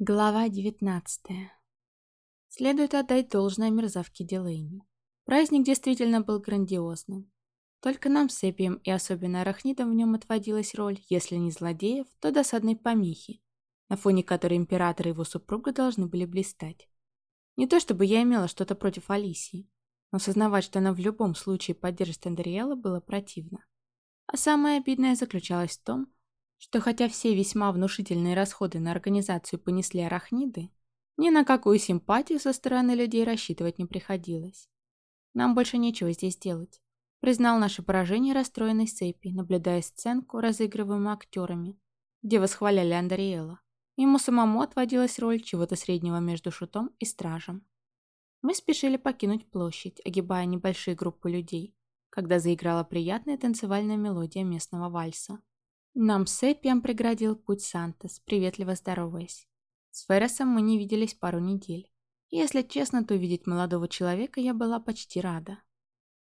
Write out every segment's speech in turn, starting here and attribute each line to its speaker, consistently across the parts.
Speaker 1: Глава 19 Следует отдать должное мерзавке Дилейни. Праздник действительно был грандиозным. Только нам с Эпием и особенно арахнидам в нем отводилась роль, если не злодеев, то досадной помехи, на фоне которой император и его супруга должны были блистать. Не то чтобы я имела что-то против Алисии, но сознавать, что она в любом случае поддержит Андриэла, было противно. А самое обидное заключалось в том, что хотя все весьма внушительные расходы на организацию понесли арахниды, ни на какую симпатию со стороны людей рассчитывать не приходилось. Нам больше нечего здесь делать. Признал наше поражение расстроенный Сейпи, наблюдая сценку, разыгрываемую актерами, где восхваляли Андриэла. Ему самому отводилась роль чего-то среднего между шутом и стражем. Мы спешили покинуть площадь, огибая небольшие группы людей, когда заиграла приятная танцевальная мелодия местного вальса. Нам с Эппием преградил путь Сантос, приветливо здороваясь. С Ферресом мы не виделись пару недель. Если честно, то увидеть молодого человека я была почти рада.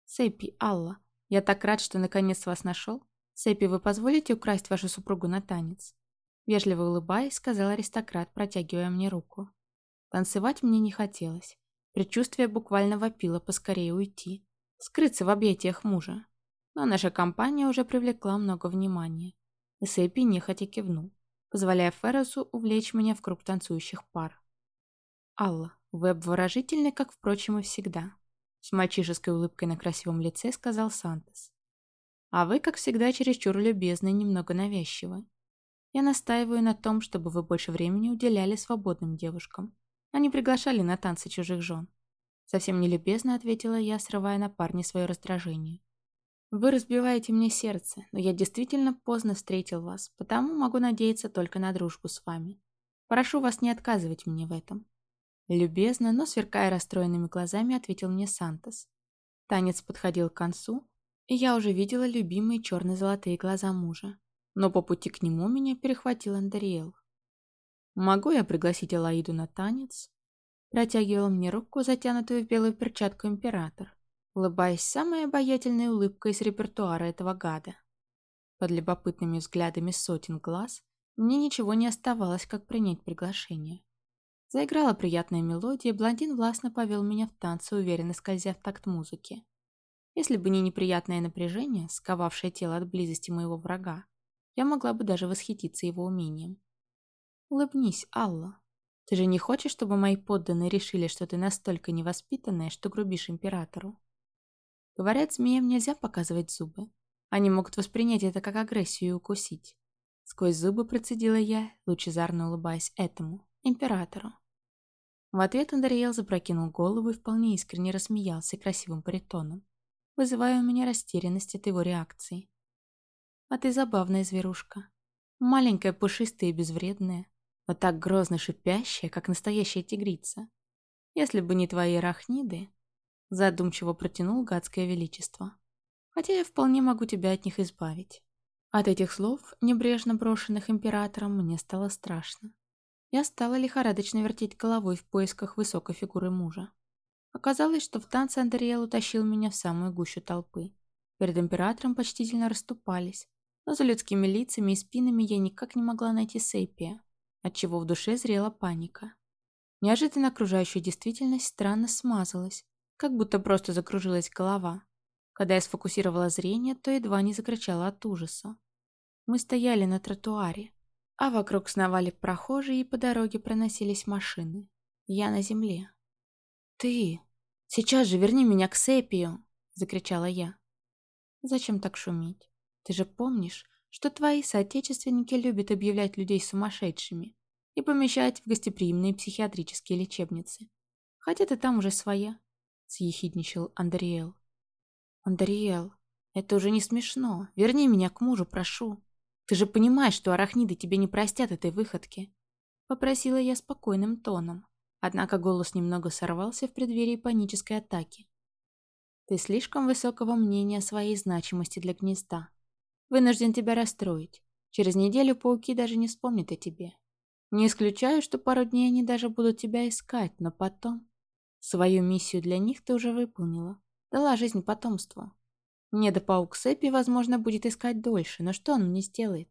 Speaker 1: Сэппи, Алла, я так рад, что наконец вас нашел. Сэппи, вы позволите украсть вашу супругу на танец? Вежливо улыбаясь, сказал аристократ, протягивая мне руку. Танцевать мне не хотелось. Предчувствие буквально вопило поскорее уйти, скрыться в объятиях мужа. Но наша компания уже привлекла много внимания. И Сэппи нехотя кивнул, позволяя Ферресу увлечь меня в круг танцующих пар. «Алла, вы обворожительны, как, впрочем, и всегда», с мальчишеской улыбкой на красивом лице сказал Сантос. «А вы, как всегда, чересчур любезны и немного навязчивы. Я настаиваю на том, чтобы вы больше времени уделяли свободным девушкам, а не приглашали на танцы чужих жен». Совсем нелюбезно ответила я, срывая на парня свое раздражение. Вы разбиваете мне сердце, но я действительно поздно встретил вас, потому могу надеяться только на дружбу с вами. Прошу вас не отказывать мне в этом. Любезно, но сверкая расстроенными глазами, ответил мне Сантос. Танец подходил к концу, и я уже видела любимые черно-золотые глаза мужа. Но по пути к нему меня перехватил Андриэл. «Могу я пригласить Элаиду на танец?» Протягивал мне руку, затянутую в белую перчатку император улыбаясь самой обаятельной улыбкой из репертуара этого гада. Под любопытными взглядами сотен глаз мне ничего не оставалось, как принять приглашение. Заиграла приятная мелодия, блондин властно повел меня в танцы, уверенно скользя в такт музыки. Если бы не неприятное напряжение, сковавшее тело от близости моего врага, я могла бы даже восхититься его умением. «Улыбнись, Алла. Ты же не хочешь, чтобы мои подданные решили, что ты настолько невоспитанная, что грубишь императору?» Говорят, змеям нельзя показывать зубы. Они могут воспринять это как агрессию и укусить. Сквозь зубы процедила я, лучезарно улыбаясь этому, императору. В ответ Андреел запрокинул голову и вполне искренне рассмеялся красивым паритоном, вызывая у меня растерянность от его реакции. «А ты забавная зверушка. Маленькая, пушистая и безвредная, но так грозно шипящая, как настоящая тигрица. Если бы не твои арахниды, Задумчиво протянул гадское величество. Хотя я вполне могу тебя от них избавить. От этих слов, небрежно брошенных императором, мне стало страшно. Я стала лихорадочно вертеть головой в поисках высокой фигуры мужа. Оказалось, что в танце Андриэл утащил меня в самую гущу толпы. Перед императором почтительно расступались, но за людскими лицами и спинами я никак не могла найти Сейпия, отчего в душе зрела паника. Неожиданно окружающая действительность странно смазалась, как будто просто закружилась голова. Когда я сфокусировала зрение, то едва не закричала от ужаса. Мы стояли на тротуаре, а вокруг сновали прохожие, и по дороге проносились машины. Я на земле. «Ты! Сейчас же верни меня к Сепию!» — закричала я. «Зачем так шуметь? Ты же помнишь, что твои соотечественники любят объявлять людей сумасшедшими и помещать в гостеприимные психиатрические лечебницы. Хотя ты там уже своя. — съехидничал Андриэл. «Андриэл, это уже не смешно. Верни меня к мужу, прошу. Ты же понимаешь, что арахниды тебе не простят этой выходки». Попросила я спокойным тоном, однако голос немного сорвался в преддверии панической атаки. «Ты слишком высокого мнения о своей значимости для гнезда. Вынужден тебя расстроить. Через неделю пауки даже не вспомнят о тебе. Не исключаю, что пару дней они даже будут тебя искать, но потом...» Свою миссию для них ты уже выполнила. Дала жизнь потомству. Недопаук Сэппи, возможно, будет искать дольше, но что он мне сделает?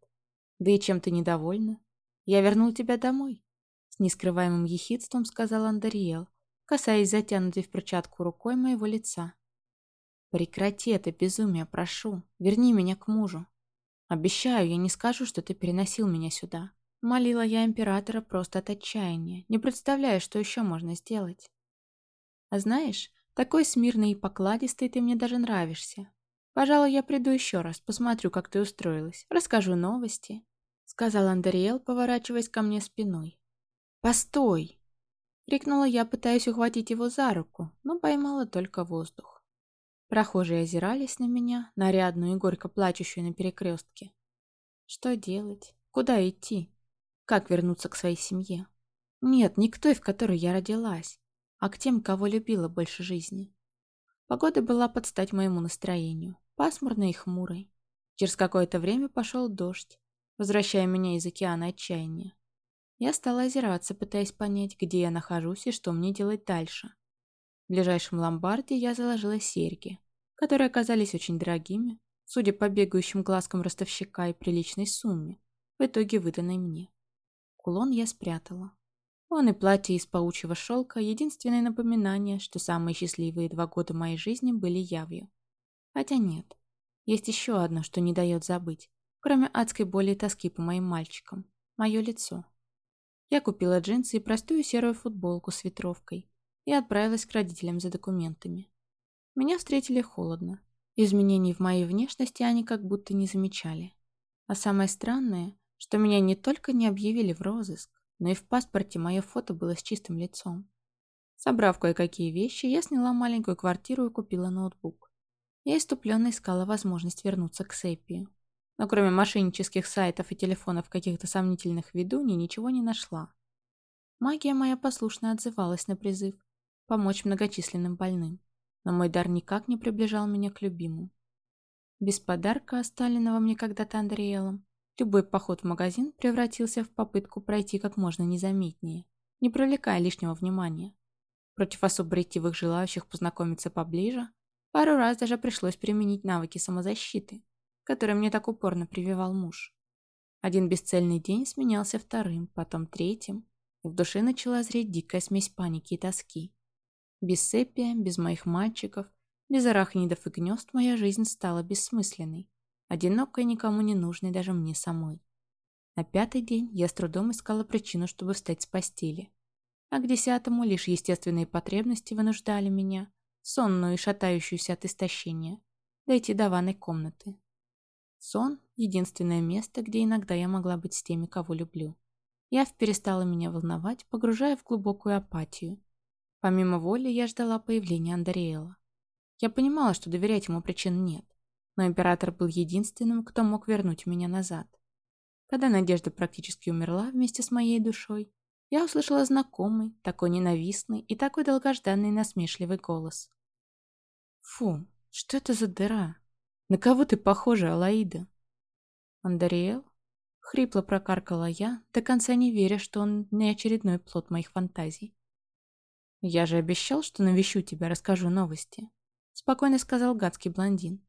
Speaker 1: Да и чем ты недовольна? Я вернул тебя домой. С нескрываемым ехидством сказал Андариэл, касаясь затянутой в перчатку рукой моего лица. «Прекрати это безумие, прошу. Верни меня к мужу. Обещаю, я не скажу, что ты переносил меня сюда». Молила я императора просто от отчаяния, не представляя, что еще можно сделать. А знаешь, такой смирный и покладистый ты мне даже нравишься. Пожалуй, я приду еще раз, посмотрю, как ты устроилась, расскажу новости», — сказал Андериэл, поворачиваясь ко мне спиной. «Постой!» — крикнула я, пытаясь ухватить его за руку, но поймала только воздух. Прохожие озирались на меня, нарядную и горько плачущую на перекрестке. Что делать? Куда идти? Как вернуться к своей семье? Нет, не к той, в которой я родилась, а к тем, кого любила больше жизни. Погода была под стать моему настроению, пасмурной и хмурой. Через какое-то время пошел дождь, возвращая меня из океана отчаяния. Я стала озираться, пытаясь понять, где я нахожусь и что мне делать дальше. В ближайшем ломбарде я заложила серьги, которые оказались очень дорогими, судя по бегающим глазкам ростовщика и приличной сумме, в итоге выданной мне. Кулон я спрятала. Он и платье из паучьего шелка – единственное напоминание, что самые счастливые два года моей жизни были явью. Хотя нет. Есть еще одно, что не дает забыть, кроме адской боли и тоски по моим мальчикам. Мое лицо. Я купила джинсы и простую серую футболку с ветровкой и отправилась к родителям за документами. Меня встретили холодно. Изменений в моей внешности они как будто не замечали. А самое странное, что меня не только не объявили в розыск, но и в паспорте мое фото было с чистым лицом. Собрав кое-какие вещи, я сняла маленькую квартиру и купила ноутбук. Я иступленно искала возможность вернуться к Сепию. Но кроме мошеннических сайтов и телефонов каких-то сомнительных ведуней ничего не нашла. Магия моя послушно отзывалась на призыв помочь многочисленным больным, но мой дар никак не приближал меня к любимому. Без подарка, оставленного мне когда-то Андреелом, Любой поход в магазин превратился в попытку пройти как можно незаметнее, не привлекая лишнего внимания. Против особо ретивых желающих познакомиться поближе, пару раз даже пришлось применить навыки самозащиты, которые мне так упорно прививал муж. Один бесцельный день сменялся вторым, потом третьим, и в душе начала зреть дикая смесь паники и тоски. Без сепия, без моих мальчиков, без арахнидов и гнезд моя жизнь стала бессмысленной одинокой, никому не нужной даже мне самой. На пятый день я с трудом искала причину, чтобы встать с постели. А к десятому лишь естественные потребности вынуждали меня, сонную и шатающуюся от истощения, дойти до ванной комнаты. Сон — единственное место, где иногда я могла быть с теми, кого люблю. Я перестала меня волновать, погружая в глубокую апатию. Помимо воли я ждала появления Андреэла. Я понимала, что доверять ему причин нет но император был единственным, кто мог вернуть меня назад. Когда надежда практически умерла вместе с моей душой, я услышала знакомый, такой ненавистный и такой долгожданный насмешливый голос. «Фу, что это за дыра? На кого ты похожа, Алаида?» «Андариэл?» — хрипло прокаркала я, до конца не веря, что он не очередной плод моих фантазий. «Я же обещал, что навещу тебя, расскажу новости», — спокойно сказал гадский блондин.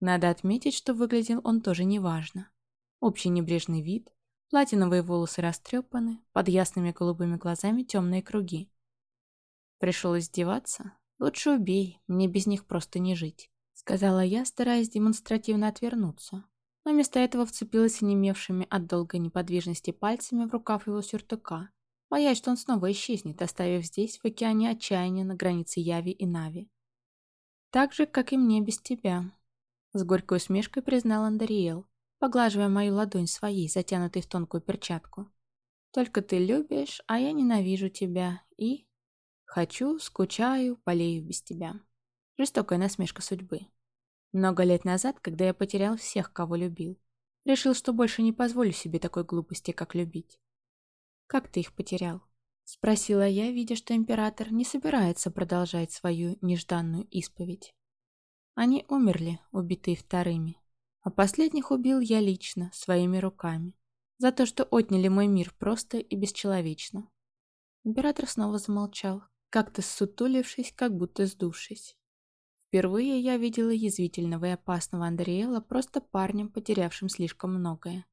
Speaker 1: Надо отметить, что выглядел он тоже неважно. Общий небрежный вид, платиновые волосы растрепаны, под ясными голубыми глазами темные круги. Пришел издеваться? Лучше убей, мне без них просто не жить, сказала я, стараясь демонстративно отвернуться. Но вместо этого вцепилась онемевшими от долгой неподвижности пальцами в рукав его сюртука, боясь, что он снова исчезнет, оставив здесь, в океане отчаяния на границе Яви и Нави. Так же, как и мне без тебя, с горькой усмешкой признал Андариэл, поглаживая мою ладонь своей, затянутой в тонкую перчатку. «Только ты любишь, а я ненавижу тебя и...» «Хочу, скучаю, болею без тебя». Жестокая насмешка судьбы. Много лет назад, когда я потерял всех, кого любил, решил, что больше не позволю себе такой глупости, как любить. «Как ты их потерял?» — спросила я, видя, что император не собирается продолжать свою нежданную исповедь. Они умерли, убитые вторыми. А последних убил я лично, своими руками. За то, что отняли мой мир просто и бесчеловечно. Император снова замолчал, как-то ссутулившись, как будто сдувшись. Впервые я видела язвительного и опасного Андреэла просто парнем, потерявшим слишком многое.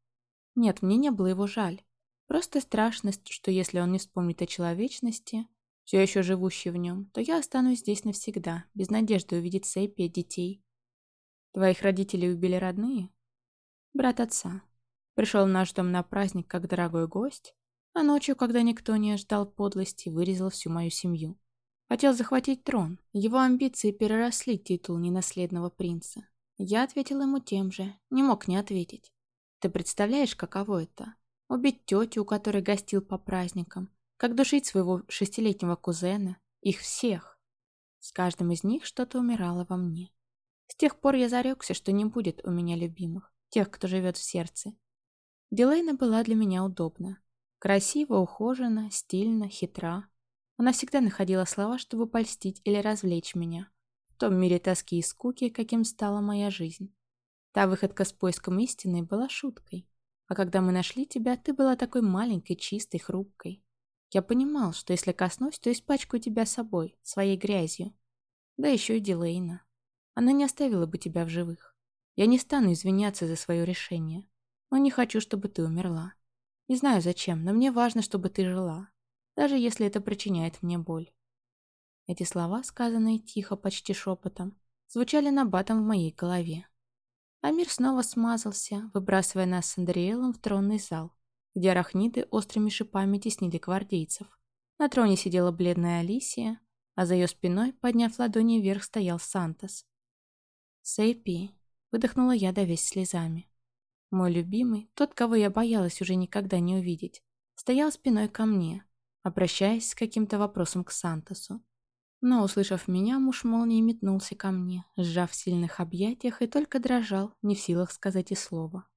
Speaker 1: Нет, мне не было его жаль. Просто страшно, что если он не вспомнит о человечности, все еще живущей в нем, то я останусь здесь навсегда, без надежды увидеть Сэппи детей. Твоих родителей убили родные? Брат отца. Пришел в наш дом на праздник как дорогой гость, а ночью, когда никто не ожидал подлости, вырезал всю мою семью. Хотел захватить трон. Его амбиции переросли титул ненаследного принца. Я ответил ему тем же, не мог не ответить. Ты представляешь, каково это? Убить тетю, у которой гостил по праздникам, как душить своего шестилетнего кузена, их всех. С каждым из них что-то умирало во мне. С тех пор я зарекся, что не будет у меня любимых, тех, кто живет в сердце. Дилейна была для меня удобна. Красиво, ухожена, стильно, хитра. Она всегда находила слова, чтобы польстить или развлечь меня. В том мире тоски и скуки, каким стала моя жизнь. Та выходка с поиском истины была шуткой. А когда мы нашли тебя, ты была такой маленькой, чистой, хрупкой. Я понимал, что если коснусь, то испачкаю тебя собой, своей грязью. Да еще и Дилейна. Она не оставила бы тебя в живых. Я не стану извиняться за свое решение. Но не хочу, чтобы ты умерла. Не знаю зачем, но мне важно, чтобы ты жила. Даже если это причиняет мне боль. Эти слова, сказанные тихо, почти шепотом, звучали набатом в моей голове. Амир снова смазался, выбрасывая нас с Андриэлом в тронный зал, где арахниды острыми шипами теснили гвардейцев. На троне сидела бледная Алисия, а за ее спиной, подняв ладони вверх, стоял Сантос. «Сейпи», — выдохнула я, давясь слезами. Мой любимый, тот, кого я боялась уже никогда не увидеть, стоял спиной ко мне, обращаясь с каким-то вопросом к Сантосу. Но, услышав меня, муж молнией метнулся ко мне, сжав в сильных объятиях и только дрожал, не в силах сказать и слова.